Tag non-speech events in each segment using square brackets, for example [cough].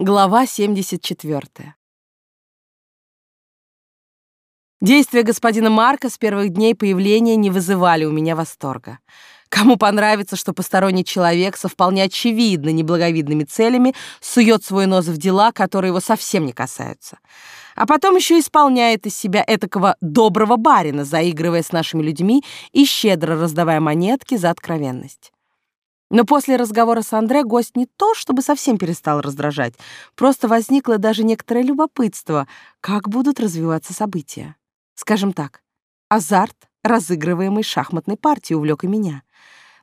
Глава 74. Действия господина Марка с первых дней появления не вызывали у меня восторга. Кому понравится, что посторонний человек со вполне очевидно неблаговидными целями сует свой нос в дела, которые его совсем не касаются. А потом еще исполняет из себя этакого доброго барина, заигрывая с нашими людьми и щедро раздавая монетки за откровенность. Но после разговора с Андре гость не то, чтобы совсем перестал раздражать, просто возникло даже некоторое любопытство, как будут развиваться события. Скажем так, азарт разыгрываемой шахматной партии увлек и меня.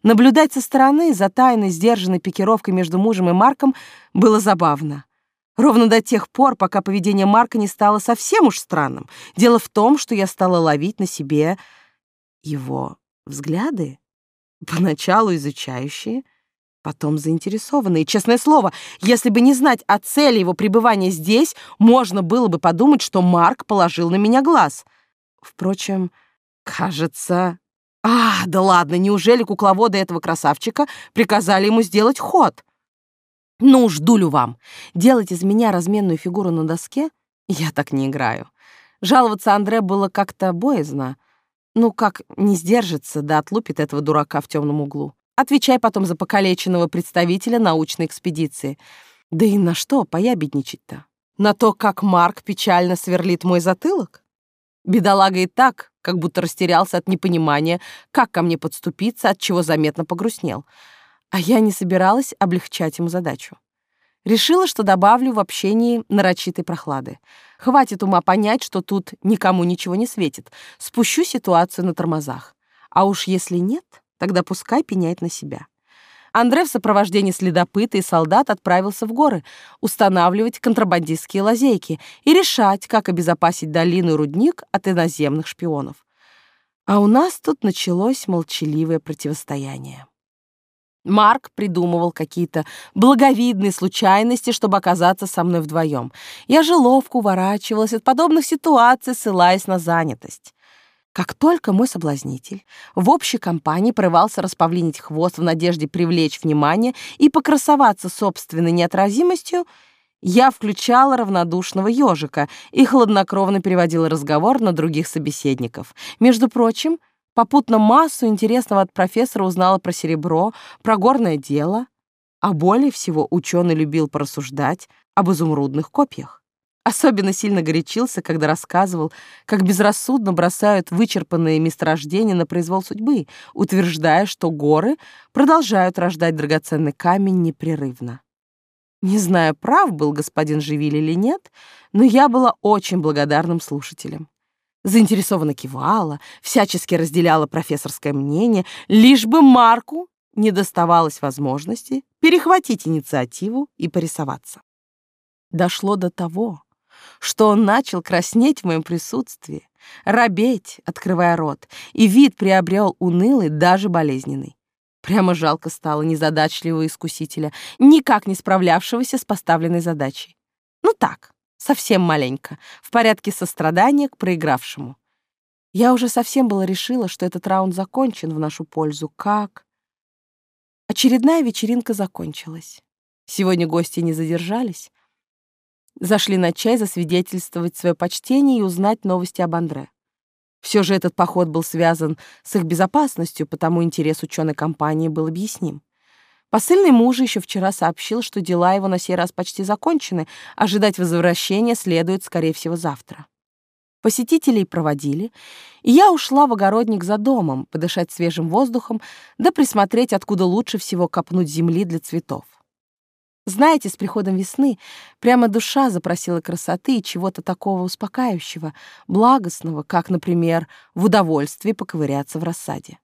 Наблюдать со стороны за тайной, сдержанной пикировкой между мужем и Марком было забавно. Ровно до тех пор, пока поведение Марка не стало совсем уж странным. Дело в том, что я стала ловить на себе его взгляды, Поначалу изучающие, потом заинтересованные. Честное слово, если бы не знать о цели его пребывания здесь, можно было бы подумать, что Марк положил на меня глаз. Впрочем, кажется... А, да ладно, неужели кукловоды этого красавчика приказали ему сделать ход? Ну уж, дулю вам. Делать из меня разменную фигуру на доске? Я так не играю. Жаловаться Андре было как-то боязно. Ну как не сдержится, да отлупит этого дурака в темном углу. Отвечай потом за покалеченного представителя научной экспедиции. Да и на что поябедничать-то? На то, как Марк печально сверлит мой затылок? Бедолага и так, как будто растерялся от непонимания, как ко мне подступиться, от чего заметно погрустнел. А я не собиралась облегчать ему задачу. Решила, что добавлю в общении нарочитой прохлады. Хватит ума понять, что тут никому ничего не светит. Спущу ситуацию на тормозах. А уж если нет, тогда пускай пеняет на себя. Андре в сопровождении следопыта и солдат отправился в горы устанавливать контрабандистские лазейки и решать, как обезопасить долину и рудник от иноземных шпионов. А у нас тут началось молчаливое противостояние. Марк придумывал какие-то благовидные случайности, чтобы оказаться со мной вдвоем. Я же ловко уворачивалась от подобных ситуаций, ссылаясь на занятость. Как только мой соблазнитель в общей компании порывался распавлинить хвост в надежде привлечь внимание и покрасоваться собственной неотразимостью, я включала равнодушного ежика и хладнокровно переводила разговор на других собеседников. Между прочим, Попутно массу интересного от профессора узнала про серебро, про горное дело, а более всего ученый любил порассуждать об изумрудных копьях. Особенно сильно горячился, когда рассказывал, как безрассудно бросают вычерпанные месторождения на произвол судьбы, утверждая, что горы продолжают рождать драгоценный камень непрерывно. Не знаю, прав был господин Живиль или нет, но я была очень благодарным слушателем заинтересованно кивала, всячески разделяла профессорское мнение, лишь бы Марку не доставалось возможности перехватить инициативу и порисоваться. Дошло до того, что он начал краснеть в моем присутствии, робеть, открывая рот, и вид приобрел унылый, даже болезненный. Прямо жалко стало незадачливого искусителя, никак не справлявшегося с поставленной задачей. Ну так, Совсем маленько, в порядке сострадания к проигравшему. Я уже совсем было решила, что этот раунд закончен в нашу пользу. Как? Очередная вечеринка закончилась. Сегодня гости не задержались. Зашли на чай засвидетельствовать свое почтение и узнать новости об Андре. Все же этот поход был связан с их безопасностью, потому интерес ученой компании был объясним. Посыльный мужа еще вчера сообщил, что дела его на сей раз почти закончены, ожидать возвращения следует, скорее всего, завтра. Посетителей проводили, и я ушла в огородник за домом, подышать свежим воздухом, да присмотреть, откуда лучше всего копнуть земли для цветов. Знаете, с приходом весны прямо душа запросила красоты и чего-то такого успокаивающего, благостного, как, например, в удовольствии поковыряться в рассаде.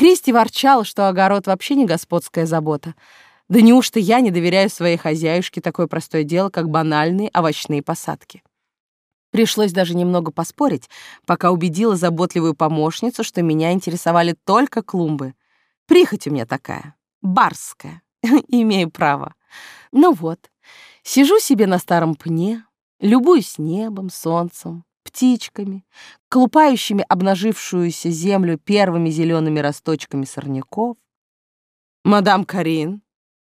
Кристи ворчал, что огород вообще не господская забота. Да неужто я не доверяю своей хозяюшке такое простое дело, как банальные овощные посадки? Пришлось даже немного поспорить, пока убедила заботливую помощницу, что меня интересовали только клумбы. Прихоть у меня такая, барская, [laughs] имею право. Ну вот, сижу себе на старом пне, любуюсь небом, солнцем, птичками, колупающими обнажившуюся землю первыми зелеными росточками сорняков. «Мадам Карин,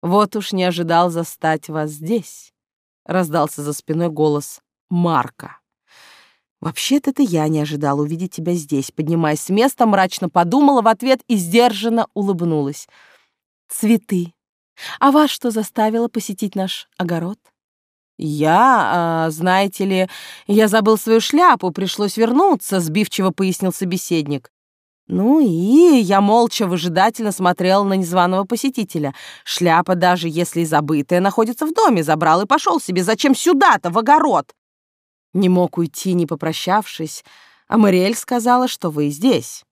вот уж не ожидал застать вас здесь», раздался за спиной голос Марка. «Вообще-то это я не ожидала увидеть тебя здесь». Поднимаясь с места, мрачно подумала в ответ и сдержанно улыбнулась. «Цветы. А вас что заставило посетить наш огород?» «Я, а, знаете ли, я забыл свою шляпу, пришлось вернуться», — сбивчиво пояснил собеседник. Ну и я молча выжидательно смотрел на незваного посетителя. Шляпа, даже если и забытая, находится в доме, забрал и пошел себе. Зачем сюда-то, в огород? Не мог уйти, не попрощавшись. А Мариэль сказала, что вы здесь.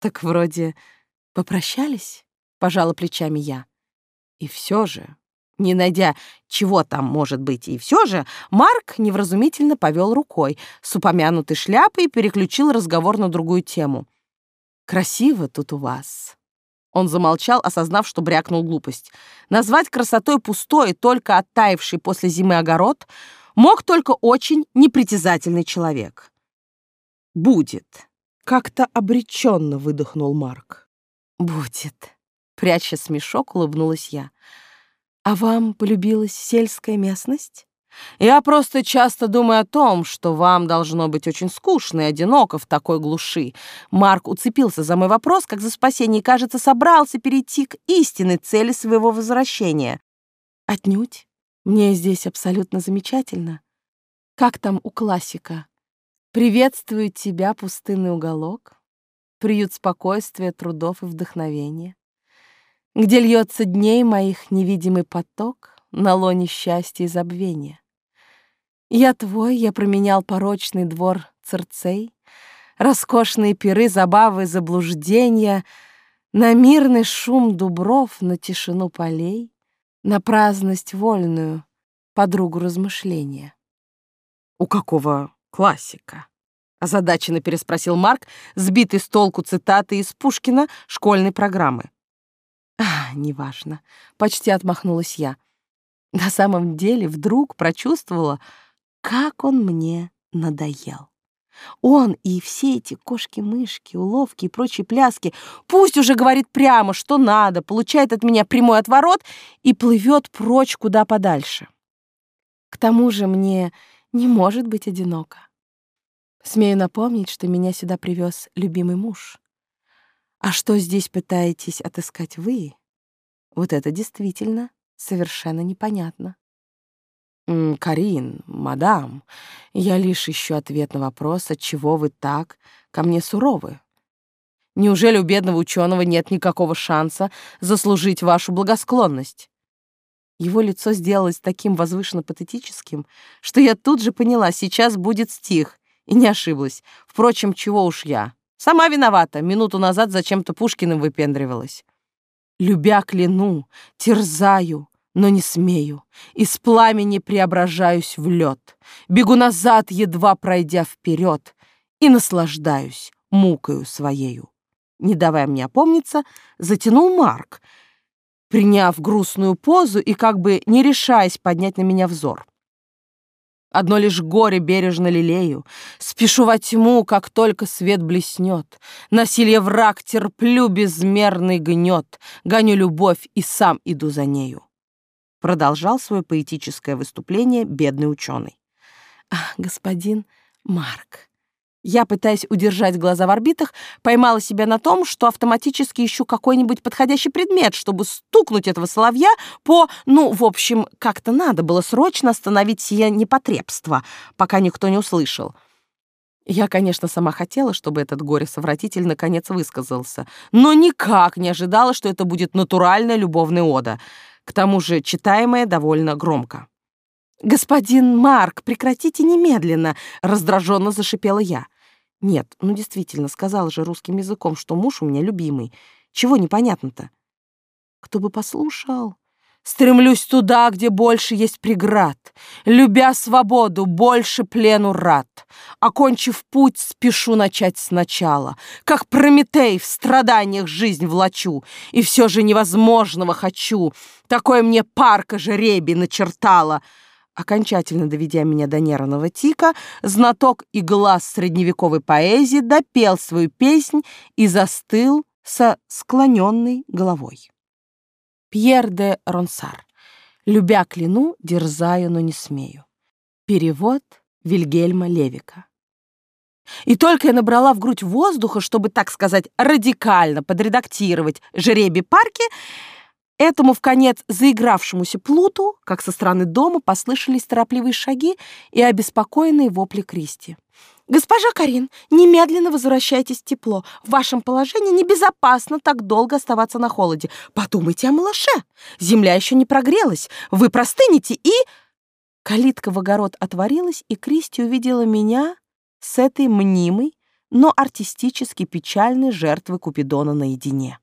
Так вроде попрощались, пожала плечами я. И все же не найдя, чего там может быть, и все же, Марк невразумительно повел рукой с упомянутой шляпой и переключил разговор на другую тему. «Красиво тут у вас». Он замолчал, осознав, что брякнул глупость. Назвать красотой пустой, только оттаивший после зимы огород, мог только очень непритязательный человек. «Будет», — как-то обреченно выдохнул Марк. «Будет», — пряча смешок, улыбнулась я. А вам полюбилась сельская местность? Я просто часто думаю о том, что вам должно быть очень скучно и одиноко в такой глуши. Марк уцепился за мой вопрос, как за спасение, и, кажется, собрался перейти к истинной цели своего возвращения. Отнюдь. Мне здесь абсолютно замечательно. Как там у классика? Приветствует тебя пустынный уголок, приют спокойствия, трудов и вдохновения где льется дней моих невидимый поток на лоне счастья и забвения. Я твой, я променял порочный двор Церцей, роскошные пиры, забавы, заблуждения, на мирный шум дубров, на тишину полей, на праздность вольную, подругу размышления. «У какого классика?» — озадаченно переспросил Марк, сбитый с толку цитаты из Пушкина школьной программы. А, неважно. Почти отмахнулась я. На самом деле вдруг прочувствовала, как он мне надоел. Он и все эти кошки-мышки, уловки и прочие пляски пусть уже говорит прямо, что надо, получает от меня прямой отворот и плывет прочь куда подальше. К тому же мне не может быть одиноко. Смею напомнить, что меня сюда привез любимый муж. А что здесь пытаетесь отыскать вы? Вот это действительно совершенно непонятно. «Карин, мадам, я лишь ищу ответ на вопрос, отчего вы так ко мне суровы. Неужели у бедного ученого нет никакого шанса заслужить вашу благосклонность?» Его лицо сделалось таким возвышенно-патетическим, что я тут же поняла, сейчас будет стих, и не ошиблась. Впрочем, чего уж я. Сама виновата, минуту назад зачем-то Пушкиным выпендривалась. Любя кляну, терзаю, но не смею. Из пламени преображаюсь в лед. Бегу назад, едва пройдя вперед, и наслаждаюсь мукою своею. Не давая мне опомниться, затянул Марк, приняв грустную позу и как бы не решаясь поднять на меня взор. Одно лишь горе бережно лелею. Спешу во тьму, как только свет блеснет. Насилие враг терплю, безмерный гнет. Гоню любовь и сам иду за нею. Продолжал свое поэтическое выступление бедный ученый. «Господин Марк, я, пытаясь удержать глаза в орбитах, поймала себя на том, что автоматически ищу какой-нибудь подходящий предмет, чтобы стукнуть этого соловья по... Ну, в общем, как-то надо было срочно остановить сие непотребство, пока никто не услышал. Я, конечно, сама хотела, чтобы этот горе-совратитель наконец высказался, но никак не ожидала, что это будет натуральная любовная ода, к тому же читаемая довольно громко. «Господин Марк, прекратите немедленно!» — раздраженно зашипела я. Нет, ну действительно, сказал же русским языком, что муж у меня любимый. Чего непонятно-то? Кто бы послушал? Стремлюсь туда, где больше есть преград. Любя свободу, больше плену рад. Окончив путь, спешу начать сначала. Как Прометей в страданиях жизнь влачу. И все же невозможного хочу. Такое мне парка жеребий начертала — Окончательно доведя меня до нервного тика, знаток и глаз средневековой поэзии допел свою песнь и застыл со склоненной головой. Пьер де Ронсар. Любя кляну, дерзаю, но не смею. Перевод Вильгельма Левика. И только я набрала в грудь воздуха, чтобы, так сказать, радикально подредактировать жеребий парки, этому в конец заигравшемуся плуту, как со стороны дома, послышались торопливые шаги и обеспокоенные вопли Кристи. «Госпожа Карин, немедленно возвращайтесь в тепло. В вашем положении небезопасно так долго оставаться на холоде. Подумайте о малыше. Земля еще не прогрелась. Вы простынете и...» Калитка в огород отворилась, и Кристи увидела меня с этой мнимой, но артистически печальной жертвой Купидона наедине.